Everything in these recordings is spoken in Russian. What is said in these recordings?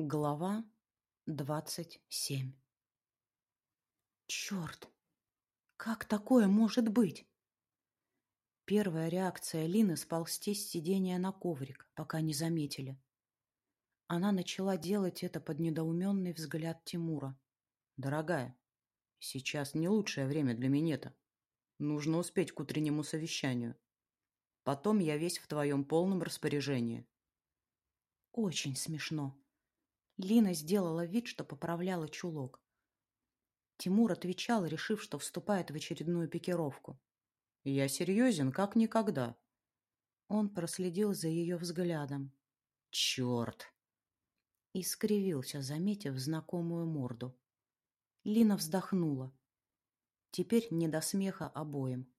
Глава двадцать семь Черт! Как такое может быть? Первая реакция Лины сползти с сидения на коврик, пока не заметили. Она начала делать это под недоуменный взгляд Тимура. «Дорогая, сейчас не лучшее время для минета. Нужно успеть к утреннему совещанию. Потом я весь в твоем полном распоряжении». Очень смешно. Лина сделала вид, что поправляла чулок. Тимур отвечал, решив, что вступает в очередную пикировку. «Я серьезен, как никогда». Он проследил за ее взглядом. «Черт!» И скривился, заметив знакомую морду. Лина вздохнула. Теперь не до смеха обоим.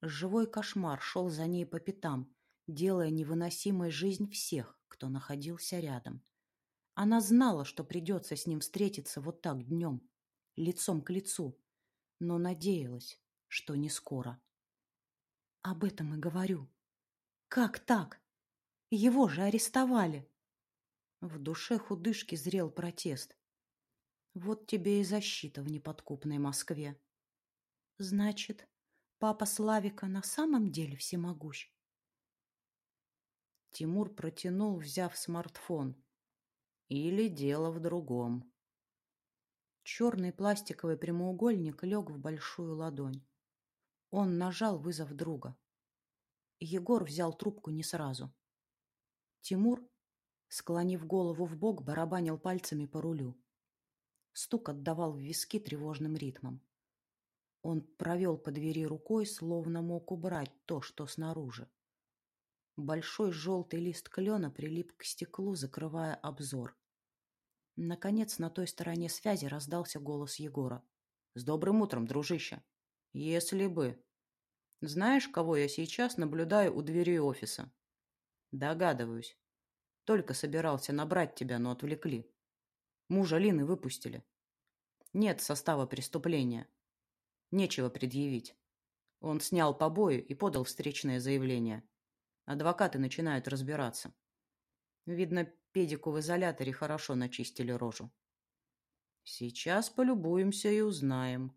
Живой кошмар шел за ней по пятам, делая невыносимой жизнь всех, кто находился рядом. Она знала, что придется с ним встретиться вот так днем, лицом к лицу, но надеялась, что не скоро. Об этом и говорю. Как так? Его же арестовали. В душе худышки зрел протест. Вот тебе и защита в неподкупной Москве. Значит, папа Славика на самом деле всемогущ? Тимур протянул, взяв смартфон. Или дело в другом. Черный пластиковый прямоугольник лег в большую ладонь. Он нажал вызов друга. Егор взял трубку не сразу. Тимур, склонив голову в бок, барабанил пальцами по рулю. Стук отдавал в виски тревожным ритмом. Он провел по двери рукой, словно мог убрать то, что снаружи. Большой желтый лист клена прилип к стеклу, закрывая обзор. Наконец, на той стороне связи раздался голос Егора. «С добрым утром, дружище! Если бы...» «Знаешь, кого я сейчас наблюдаю у двери офиса?» «Догадываюсь. Только собирался набрать тебя, но отвлекли. Мужа Лины выпустили. Нет состава преступления. Нечего предъявить. Он снял побои и подал встречное заявление. Адвокаты начинают разбираться. Видно, педику в изоляторе хорошо начистили рожу. Сейчас полюбуемся и узнаем.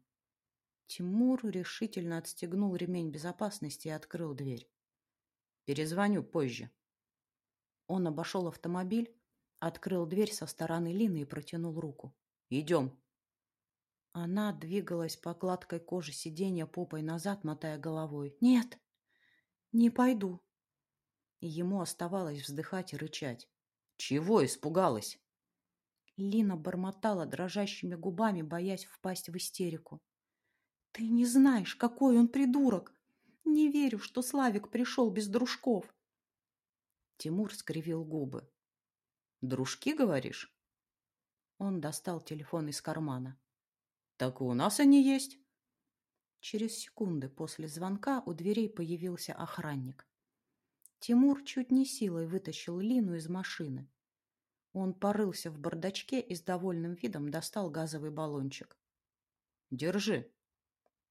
Тимур решительно отстегнул ремень безопасности и открыл дверь. Перезвоню позже. Он обошел автомобиль, открыл дверь со стороны Лины и протянул руку. «Идем». Она двигалась по гладкой коже сиденья попой назад, мотая головой. «Нет, не пойду ему оставалось вздыхать и рычать. «Чего испугалась?» Лина бормотала дрожащими губами, боясь впасть в истерику. «Ты не знаешь, какой он придурок! Не верю, что Славик пришел без дружков!» Тимур скривил губы. «Дружки, говоришь?» Он достал телефон из кармана. «Так у нас они есть!» Через секунды после звонка у дверей появился охранник. Тимур чуть не силой вытащил Лину из машины. Он порылся в бардачке и с довольным видом достал газовый баллончик. «Держи».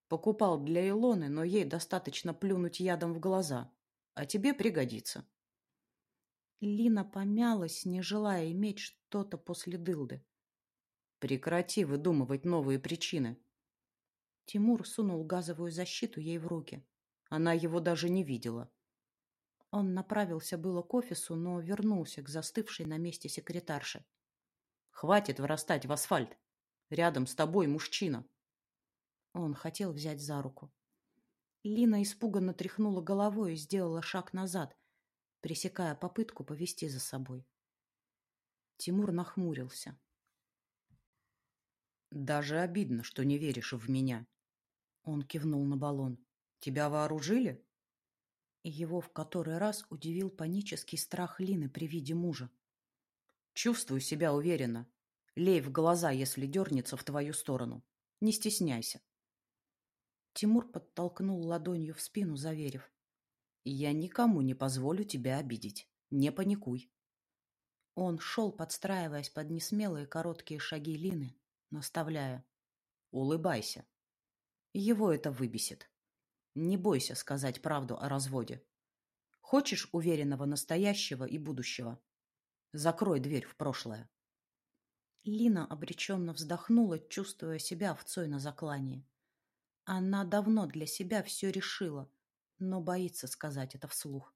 Покупал для Илоны, но ей достаточно плюнуть ядом в глаза. А тебе пригодится. Лина помялась, не желая иметь что-то после дылды. Прекрати выдумывать новые причины. Тимур сунул газовую защиту ей в руки. Она его даже не видела. Он направился было к офису, но вернулся к застывшей на месте секретарше. «Хватит вырастать в асфальт! Рядом с тобой мужчина!» Он хотел взять за руку. Лина испуганно тряхнула головой и сделала шаг назад, пресекая попытку повести за собой. Тимур нахмурился. «Даже обидно, что не веришь в меня». Он кивнул на баллон. «Тебя вооружили?» Его в который раз удивил панический страх Лины при виде мужа. «Чувствую себя уверенно. Лей в глаза, если дернется в твою сторону. Не стесняйся». Тимур подтолкнул ладонью в спину, заверив. «Я никому не позволю тебя обидеть. Не паникуй». Он шел, подстраиваясь под несмелые короткие шаги Лины, наставляя. «Улыбайся. Его это выбесит». Не бойся сказать правду о разводе. Хочешь уверенного настоящего и будущего? Закрой дверь в прошлое. Лина обреченно вздохнула, чувствуя себя овцой на заклании. Она давно для себя все решила, но боится сказать это вслух.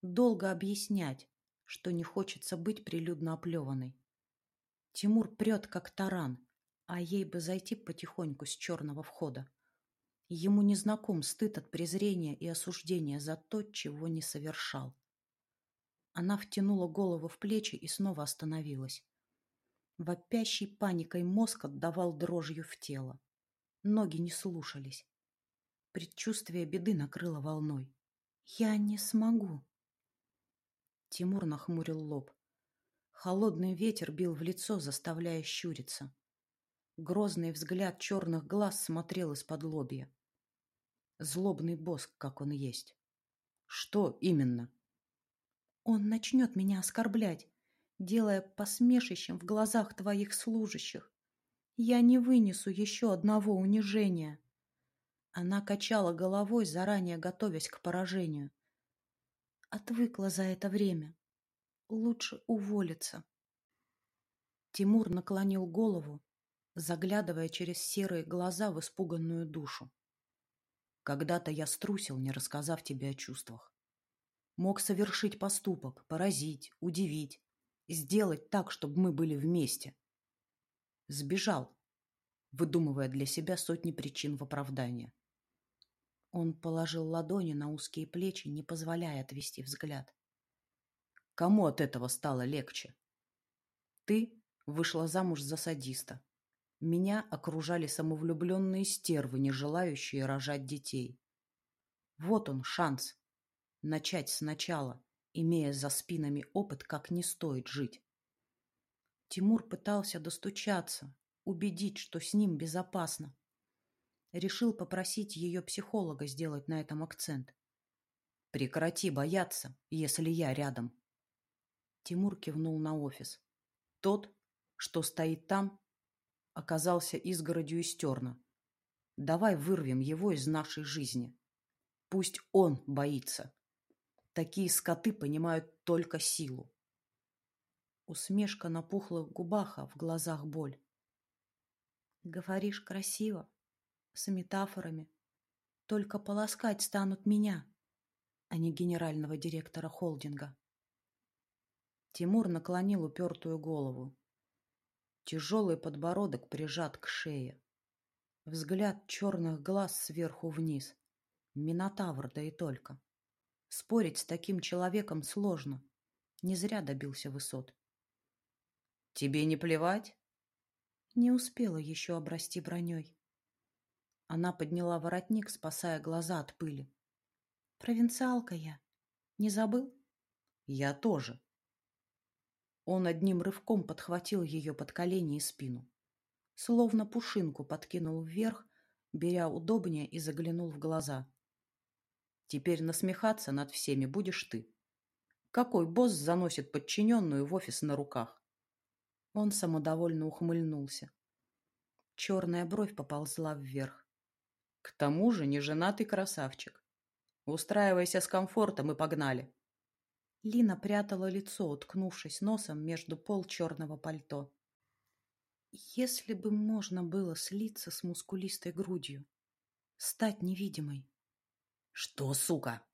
Долго объяснять, что не хочется быть прилюдно оплеванной. Тимур прет, как таран, а ей бы зайти потихоньку с черного входа. Ему не знаком стыд от презрения и осуждения за то, чего не совершал. Она втянула голову в плечи и снова остановилась. Вопящий паникой мозг отдавал дрожью в тело. Ноги не слушались. Предчувствие беды накрыло волной. «Я не смогу». Тимур нахмурил лоб. Холодный ветер бил в лицо, заставляя щуриться. Грозный взгляд черных глаз смотрел из-под лобья. Злобный боск, как он есть. Что именно? Он начнет меня оскорблять делая посмешищем в глазах твоих служащих. Я не вынесу еще одного унижения. Она качала головой, заранее готовясь к поражению. Отвыкла за это время. Лучше уволиться. Тимур наклонил голову, заглядывая через серые глаза в испуганную душу. Когда-то я струсил, не рассказав тебе о чувствах. Мог совершить поступок, поразить, удивить, сделать так, чтобы мы были вместе. Сбежал, выдумывая для себя сотни причин в оправдание. Он положил ладони на узкие плечи, не позволяя отвести взгляд. Кому от этого стало легче? Ты вышла замуж за садиста. Меня окружали самовлюбленные стервы, не желающие рожать детей. Вот он, шанс. Начать сначала имея за спинами опыт, как не стоит жить. Тимур пытался достучаться, убедить, что с ним безопасно. Решил попросить ее психолога сделать на этом акцент. «Прекрати бояться, если я рядом». Тимур кивнул на офис. Тот, что стоит там, оказался изгородью из терна. Давай вырвем его из нашей жизни. Пусть он боится. Такие скоты понимают только силу. Усмешка на пухлых губах, а в глазах боль. Говоришь красиво, с метафорами. Только полоскать станут меня, а не генерального директора холдинга. Тимур наклонил упертую голову. Тяжелый подбородок прижат к шее. Взгляд черных глаз сверху вниз. Минотавр, да и только. Спорить с таким человеком сложно. Не зря добился высот. «Тебе не плевать?» Не успела еще обрасти броней. Она подняла воротник, спасая глаза от пыли. «Провинциалка я. Не забыл?» «Я тоже». Он одним рывком подхватил ее под колени и спину. Словно пушинку подкинул вверх, беря удобнее и заглянул в глаза. Теперь насмехаться над всеми будешь ты. Какой босс заносит подчиненную в офис на руках? Он самодовольно ухмыльнулся. Черная бровь поползла вверх. К тому же неженатый красавчик. Устраивайся с комфортом и погнали. Лина прятала лицо, уткнувшись носом между пол черного пальто. Если бы можно было слиться с мускулистой грудью, стать невидимой, «Что, сука,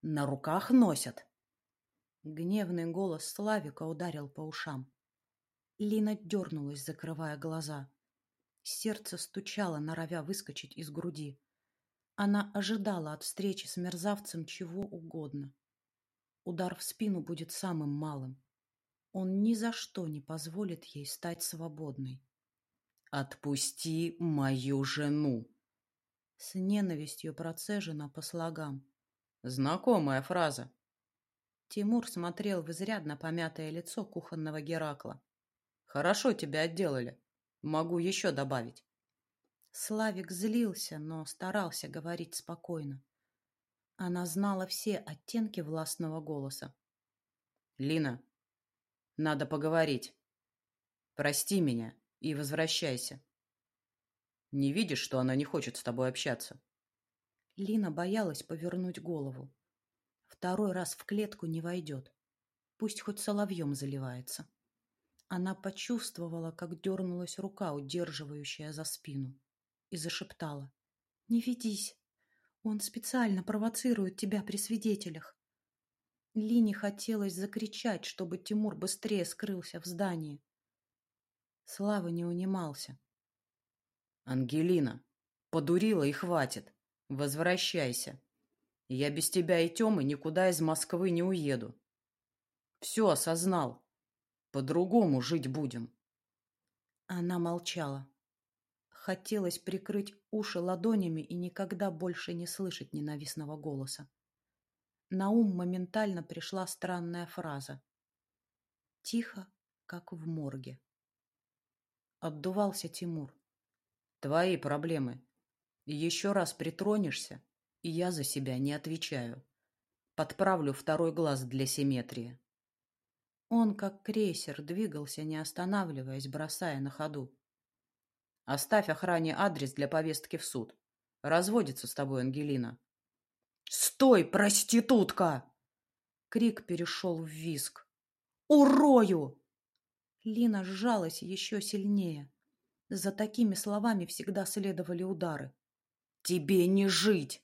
на руках носят?» Гневный голос Славика ударил по ушам. Лина дернулась, закрывая глаза. Сердце стучало, норовя выскочить из груди. Она ожидала от встречи с мерзавцем чего угодно. Удар в спину будет самым малым. Он ни за что не позволит ей стать свободной. «Отпусти мою жену!» с ненавистью процежена по слогам. Знакомая фраза. Тимур смотрел в изрядно помятое лицо кухонного Геракла. Хорошо тебя отделали. Могу еще добавить. Славик злился, но старался говорить спокойно. Она знала все оттенки властного голоса. «Лина, надо поговорить. Прости меня и возвращайся. Не видишь, что она не хочет с тобой общаться?» Лина боялась повернуть голову. Второй раз в клетку не войдет. Пусть хоть соловьем заливается. Она почувствовала, как дернулась рука, удерживающая за спину, и зашептала. «Не ведись. Он специально провоцирует тебя при свидетелях». Лине хотелось закричать, чтобы Тимур быстрее скрылся в здании. Слава не унимался. «Ангелина, подурила и хватит. Возвращайся. Я без тебя и Тёмы никуда из Москвы не уеду. Все осознал. По-другому жить будем. Она молчала. Хотелось прикрыть уши ладонями и никогда больше не слышать ненавистного голоса. На ум моментально пришла странная фраза. Тихо, как в морге. Отдувался Тимур. Твои проблемы. Еще раз притронешься, и я за себя не отвечаю. Подправлю второй глаз для симметрии. Он, как крейсер, двигался, не останавливаясь, бросая на ходу. «Оставь охране адрес для повестки в суд. Разводится с тобой Ангелина». «Стой, проститутка!» Крик перешел в визг. «Урою!» Лина сжалась еще сильнее. За такими словами всегда следовали удары. «Тебе не жить!»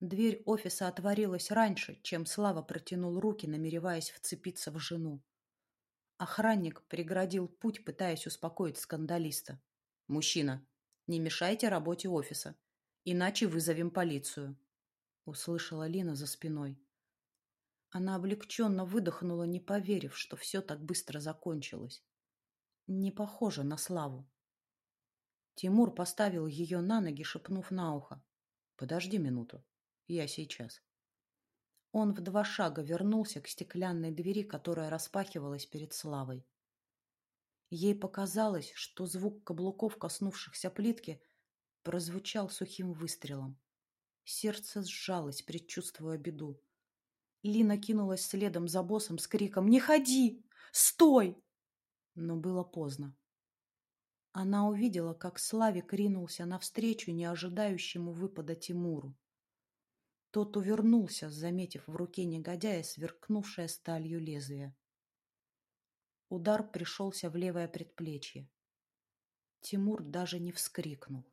Дверь офиса отворилась раньше, чем Слава протянул руки, намереваясь вцепиться в жену. Охранник преградил путь, пытаясь успокоить скандалиста. «Мужчина, не мешайте работе офиса, иначе вызовем полицию», — услышала Лина за спиной. Она облегченно выдохнула, не поверив, что все так быстро закончилось. Не похоже на Славу. Тимур поставил ее на ноги, шепнув на ухо. «Подожди минуту. Я сейчас. Он в два шага вернулся к стеклянной двери, которая распахивалась перед Славой. Ей показалось, что звук каблуков, коснувшихся плитки, прозвучал сухим выстрелом. Сердце сжалось, предчувствуя беду. Лина кинулась следом за боссом с криком «Не ходи! Стой!» Но было поздно. Она увидела, как Славик ринулся навстречу неожидающему выпада Тимуру. Тот увернулся, заметив в руке негодяя сверкнувшее сталью лезвие. Удар пришелся в левое предплечье. Тимур даже не вскрикнул.